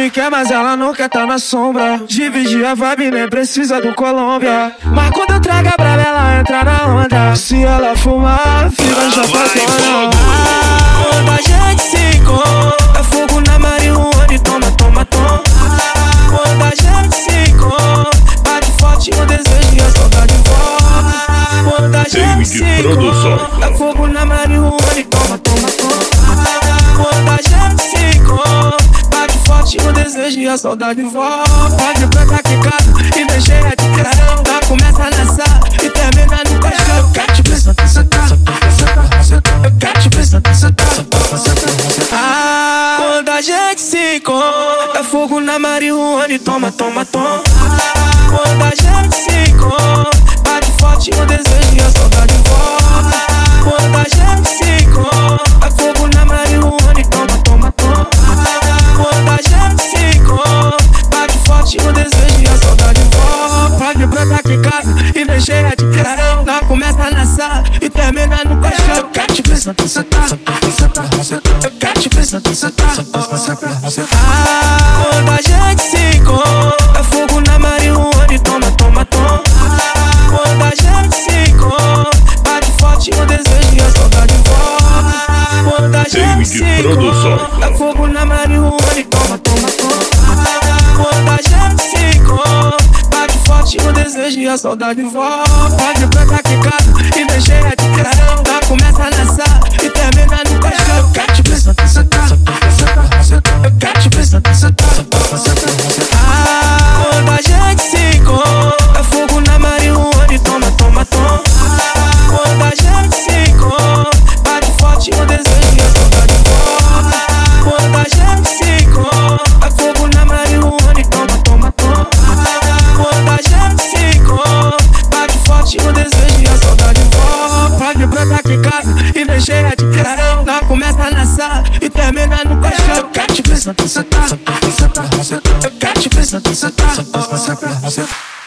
me quer, mas ela não quer tá na sombra. Dividir a vibe, nem precisa do Colômbia. Mas quando eu trago a brava, ela entra na onda. Se ela fumar, fica já patona. Quando a gente se encontra, é fogo na marihuana e toma, toma, toma. Quando a gente se encontra, bate forte o desejo e a saudade volta. Quando a gente se encontra, é fogo na marihuana e toma, toma. O desejo e a saudade volta. Pode pra que casa e deixei a de. Tá começa a lançar e termina no caixão. Eu quero te ver, você tá, eu quero te ver, você tá. Ah, quando a gente se encontra, é fogo na marihuana e toma, toma, toma. Quando a gente se e termina no caixão. Eu quero te ver, você tá, você tá, eu quero te ver, você tá, você tá. Ah, quando a gente se encontra, é fogo na marihuana e toma, toma, toma. Quando a gente se encontra, bate forte o desejo e a saudade volta. Quando a gente se encontra, é fogo na marihuana e toma, toma, toma. Quando a gente se encontra, bate forte o desejo e a saudade volta. Pode aqui em casa e deixei. Tá começa casa e deixei a de carão. Lá começa na sala e termina no caixão. Eu quero te ver, você tá, você tá, eu quero te ver, você tá, você tá.